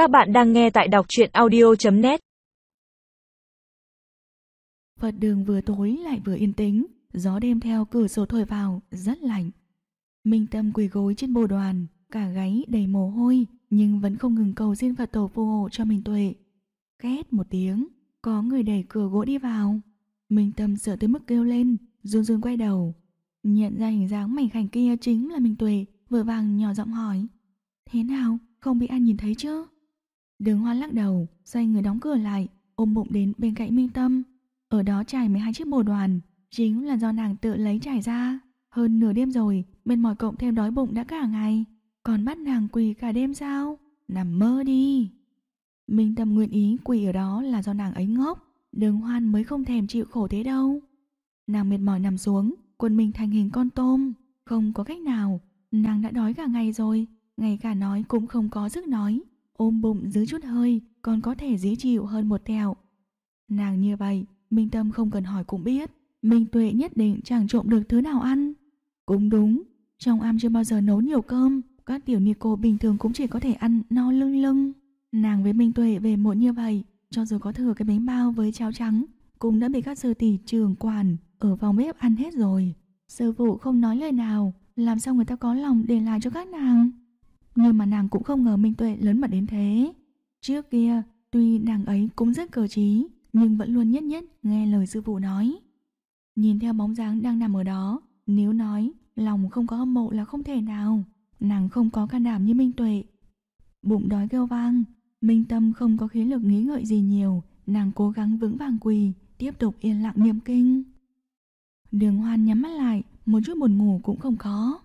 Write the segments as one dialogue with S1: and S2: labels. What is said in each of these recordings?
S1: Các bạn đang nghe tại đọc chuyện audio.net
S2: Phật đường vừa tối lại vừa yên tĩnh, gió đêm theo cửa sổ thổi vào, rất lạnh. Minh Tâm quỳ gối trên bồ đoàn, cả gáy đầy mồ hôi, nhưng vẫn không ngừng cầu xin Phật tổ phù hộ cho mình tuệ. Két một tiếng, có người đẩy cửa gỗ đi vào. Minh Tâm sợ tới mức kêu lên, run run quay đầu. Nhận ra hình dáng mảnh khảnh kia chính là Minh Tuệ, vừa vàng nhỏ giọng hỏi. Thế nào, không bị ai nhìn thấy chứ? Đường hoa lắc đầu, xoay người đóng cửa lại, ôm bụng đến bên cạnh Minh Tâm. Ở đó trải 12 chiếc bồ đoàn, chính là do nàng tự lấy trải ra. Hơn nửa đêm rồi, bên mỏi cộng thêm đói bụng đã cả ngày. Còn bắt nàng quỳ cả đêm sao? Nằm mơ đi. Minh Tâm nguyện ý quỳ ở đó là do nàng ấy ngốc. Đường hoan mới không thèm chịu khổ thế đâu. Nàng mệt mỏi nằm xuống, quần mình thành hình con tôm. Không có cách nào, nàng đã đói cả ngày rồi, ngay cả nói cũng không có sức nói. Ôm bụng giữ chút hơi, còn có thể dễ chịu hơn một tẹo. Nàng như vậy, Minh Tâm không cần hỏi cũng biết. Minh Tuệ nhất định chẳng trộm được thứ nào ăn. Cũng đúng, trong am chưa bao giờ nấu nhiều cơm, các tiểu ni cô bình thường cũng chỉ có thể ăn no lưng lưng. Nàng với Minh Tuệ về muộn như vậy, cho dù có thừa cái bánh bao với cháo trắng, cũng đã bị các sư tỷ trường quản ở phòng bếp ăn hết rồi. Sư phụ không nói lời nào, làm sao người ta có lòng để lại cho các nàng. Nhưng mà nàng cũng không ngờ Minh Tuệ lớn mật đến thế. Trước kia, tuy nàng ấy cũng rất cờ trí, nhưng vẫn luôn nhất nhất nghe lời sư phụ nói. Nhìn theo bóng dáng đang nằm ở đó, nếu nói lòng không có hâm mộ là không thể nào. Nàng không có can đảm như Minh Tuệ. Bụng đói kêu vang, Minh Tâm không có khí lực nghĩ ngợi gì nhiều, nàng cố gắng vững vàng quỳ, tiếp tục yên lặng niệm kinh. Đường Hoan nhắm mắt lại, một chút buồn ngủ cũng không có.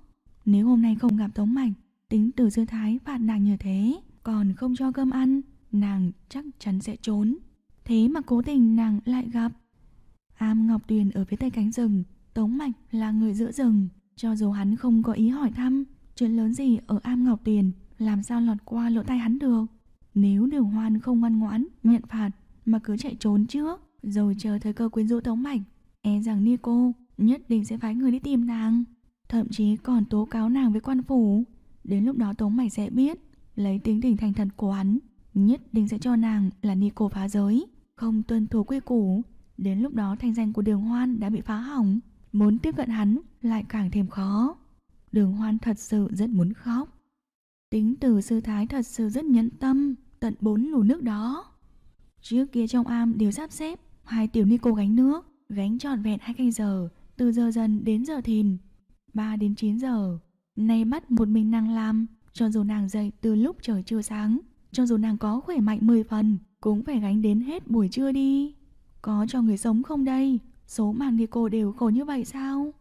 S2: Nếu hôm nay không gặp Tống Mạch, tính từ dư thái phạt nàng như thế, còn không cho cơm ăn, nàng chắc chắn sẽ trốn. Thế mà cố tình nàng lại gặp. Am Ngọc Tuyền ở phía tây cánh rừng, Tống Mạch là người giữa rừng. Cho dù hắn không có ý hỏi thăm, chuyện lớn gì ở Am Ngọc Tuyền làm sao lọt qua lỗ tay hắn được. Nếu đường hoan không ngoan ngoãn, nhận phạt mà cứ chạy trốn trước, rồi chờ thời cơ quyến rũ Tống Mạch, e rằng Nico nhất định sẽ phái người đi tìm nàng. Thậm chí còn tố cáo nàng với quan phủ. Đến lúc đó Tống Mạch sẽ biết, lấy tính tình thành thật của hắn, nhất định sẽ cho nàng là Nico phá giới, không tuân thủ quy củ. Đến lúc đó thanh danh của đường hoan đã bị phá hỏng, muốn tiếp cận hắn lại càng thêm khó. Đường hoan thật sự rất muốn khóc. Tính từ sư thái thật sự rất nhẫn tâm, tận bốn lù nước đó. Trước kia trong am đều sắp xếp, hai tiểu ni cô gánh nước, gánh trọn vẹn hai canh giờ, từ giờ dần đến giờ thìn, 3 đến 9 giờ. Nay bắt một mình nàng làm, cho dù nàng dậy từ lúc trời chưa sáng, cho dù nàng có khỏe mạnh 10 phần, cũng phải gánh đến hết buổi trưa đi. Có cho người sống không đây? Số mạng đi cô đều khổ như vậy sao?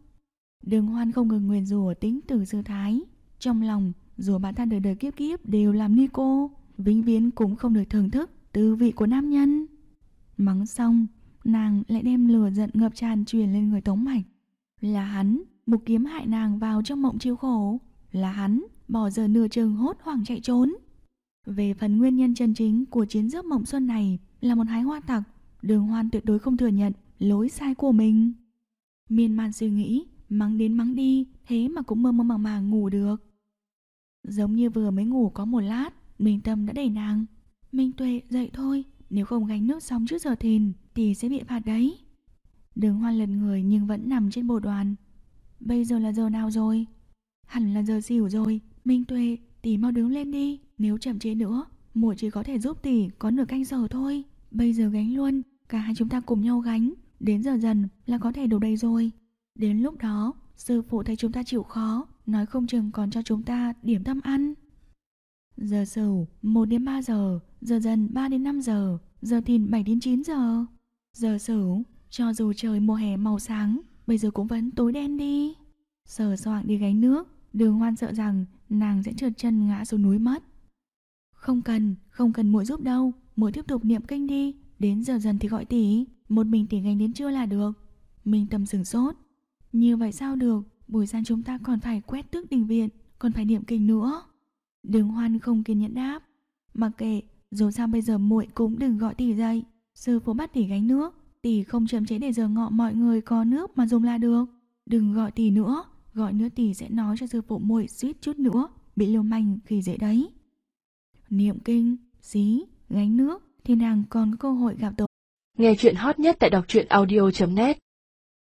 S2: Đường hoan không ngừng nguyền rủa tính từ sư thái. Trong lòng, dù bản thân đời đời kiếp kiếp đều làm ni cô, vĩnh viễn cũng không được thưởng thức tư vị của nam nhân. Mắng xong, nàng lại đem lửa giận ngập tràn truyền lên người Tống Mạch. Là hắn, một kiếm hại nàng vào trong mộng chiêu khổ. Là hắn, bỏ giờ nửa chừng hốt hoảng chạy trốn. Về phần nguyên nhân chân chính của chiến giấc mộng xuân này là một hái hoa tặc, đường hoan tuyệt đối không thừa nhận lỗi sai của mình. Miên man suy nghĩ, mắng đến mắng đi, thế mà cũng mơ mơ màng màng ngủ được. Giống như vừa mới ngủ có một lát, Minh Tâm đã đẩy nàng. Minh Tuệ dậy thôi, nếu không gánh nước xong trước giờ thìn thì sẽ bị phạt đấy. Đường hoan lật người nhưng vẫn nằm trên bồ đoàn. Bây giờ là giờ nào rồi? Hẳn là giờ xỉu rồi. Minh Tuệ, tỷ mau đứng lên đi. Nếu chậm chế nữa, muội chỉ có thể giúp tỷ có nửa canh giờ thôi. Bây giờ gánh luôn, cả hai chúng ta cùng nhau gánh. Đến giờ dần là có thể đủ đầy rồi. Đến lúc đó, sư phụ thấy chúng ta chịu khó, nói không chừng còn cho chúng ta điểm tâm ăn. Giờ sửu 1 đến 3 giờ, giờ dần 3 đến 5 giờ, giờ thìn 7 đến 9 giờ. Giờ sửu, cho dù trời mùa hè màu sáng, bây giờ cũng vẫn tối đen đi. Sở soạng đi gánh nước, đường hoan sợ rằng nàng sẽ trượt chân ngã xuống núi mất. Không cần, không cần muội giúp đâu, muội tiếp tục niệm kinh đi, đến giờ dần thì gọi tỷ, một mình tỷ gánh đến trưa là được. Minh tâm sửng sốt. Như vậy sao được, buổi sáng chúng ta còn phải quét tước đình viện, còn phải niệm kinh nữa. Đường hoan không kiên nhẫn đáp. Mặc kệ, dù sao bây giờ muội cũng đừng gọi tỷ dậy. Sư phụ bắt tỷ gánh nước, tỷ không chậm chế để giờ ngọ mọi người có nước mà dùng là được. Đừng gọi tỷ nữa, gọi nữa tỷ sẽ nói cho sư phụ muội suýt chút nữa bị liều manh khi dễ đấy. Niệm kinh, xí, gánh nước thì nàng còn có cơ hội gặp tổ.
S3: Nghe chuyện hot nhất tại đọc truyện audio.net